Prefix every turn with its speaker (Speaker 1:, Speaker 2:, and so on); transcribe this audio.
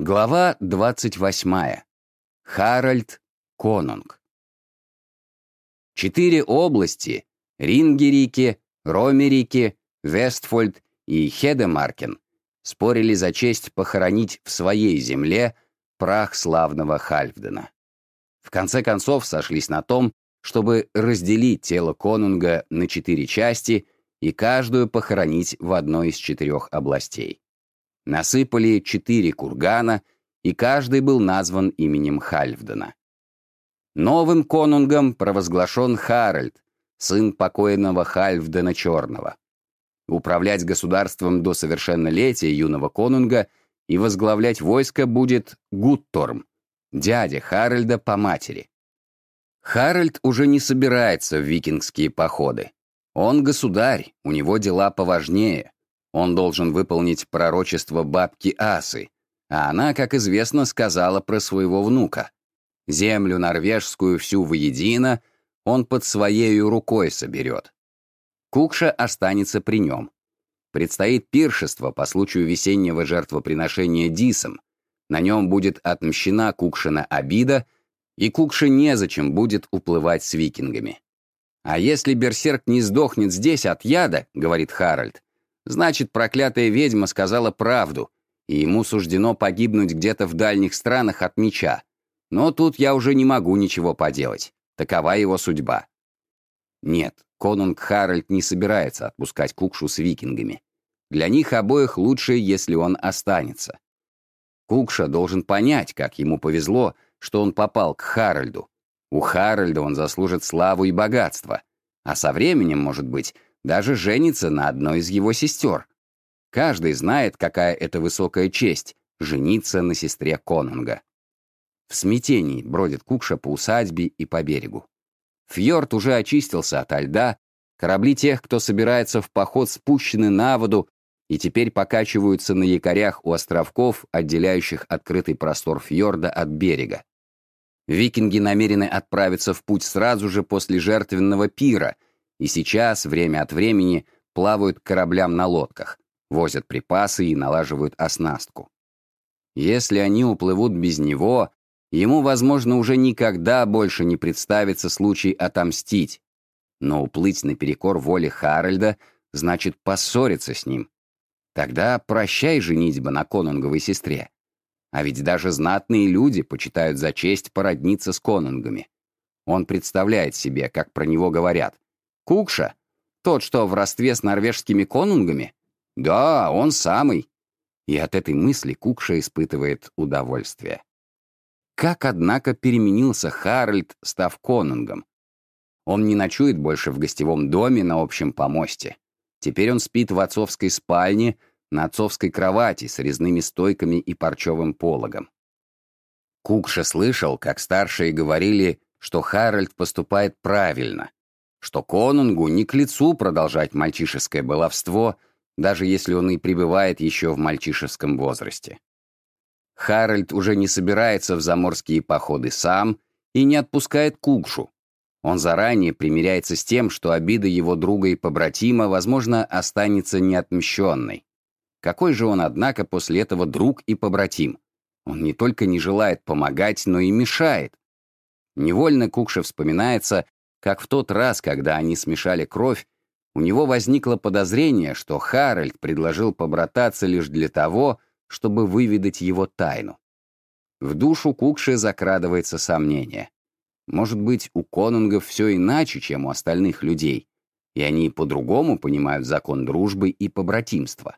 Speaker 1: Глава 28. Харальд Конунг. Четыре области — Рингерике, Ромерике, Вестфольд и Хедемаркен — спорили за честь похоронить в своей земле прах славного Хальфдена. В конце концов сошлись на том, чтобы разделить тело конунга на четыре части и каждую похоронить в одной из четырех областей. Насыпали четыре кургана, и каждый был назван именем Хальфдена. Новым конунгом провозглашен Харальд, сын покойного Хальфдена Черного. Управлять государством до совершеннолетия юного конунга и возглавлять войско будет Гутторм, дядя Харальда по матери. Харальд уже не собирается в викингские походы. Он государь, у него дела поважнее. Он должен выполнить пророчество бабки Асы, а она, как известно, сказала про своего внука. Землю норвежскую всю воедино он под своею рукой соберет. Кукша останется при нем. Предстоит пиршество по случаю весеннего жертвоприношения Дисом. На нем будет отмщена Кукшина обида, и Кукше незачем будет уплывать с викингами. «А если берсерк не сдохнет здесь от яда, — говорит Харальд, Значит, проклятая ведьма сказала правду, и ему суждено погибнуть где-то в дальних странах от меча. Но тут я уже не могу ничего поделать. Такова его судьба. Нет, конунг Харальд не собирается отпускать Кукшу с викингами. Для них обоих лучше, если он останется. Кукша должен понять, как ему повезло, что он попал к Харальду. У Харальда он заслужит славу и богатство. А со временем, может быть, даже женится на одной из его сестер. Каждый знает, какая это высокая честь — жениться на сестре Конунга. В смятении бродит Кукша по усадьбе и по берегу. Фьорд уже очистился от льда, корабли тех, кто собирается в поход, спущены на воду и теперь покачиваются на якорях у островков, отделяющих открытый простор фьорда от берега. Викинги намерены отправиться в путь сразу же после жертвенного пира — и сейчас, время от времени, плавают к кораблям на лодках, возят припасы и налаживают оснастку. Если они уплывут без него, ему, возможно, уже никогда больше не представится случай отомстить. Но уплыть наперекор воле Харальда значит поссориться с ним. Тогда прощай женитьба на конунговой сестре. А ведь даже знатные люди почитают за честь породниться с конунгами. Он представляет себе, как про него говорят. Кукша? Тот, что в родстве с норвежскими конунгами? Да, он самый. И от этой мысли Кукша испытывает удовольствие. Как, однако, переменился Харальд, став конунгом? Он не ночует больше в гостевом доме на общем помосте. Теперь он спит в отцовской спальне, на отцовской кровати с резными стойками и парчевым пологом. Кукша слышал, как старшие говорили, что Харальд поступает правильно, что конунгу не к лицу продолжать мальчишеское баловство, даже если он и пребывает еще в мальчишеском возрасте. Харальд уже не собирается в заморские походы сам и не отпускает Кукшу. Он заранее примиряется с тем, что обида его друга и побратима, возможно, останется неотмщенной. Какой же он, однако, после этого друг и побратим? Он не только не желает помогать, но и мешает. Невольно Кукша вспоминается, как в тот раз, когда они смешали кровь, у него возникло подозрение, что Харальд предложил побрататься лишь для того, чтобы выведать его тайну. В душу Кукши закрадывается сомнение. Может быть, у конунгов все иначе, чем у остальных людей, и они по-другому понимают закон дружбы и побратимства.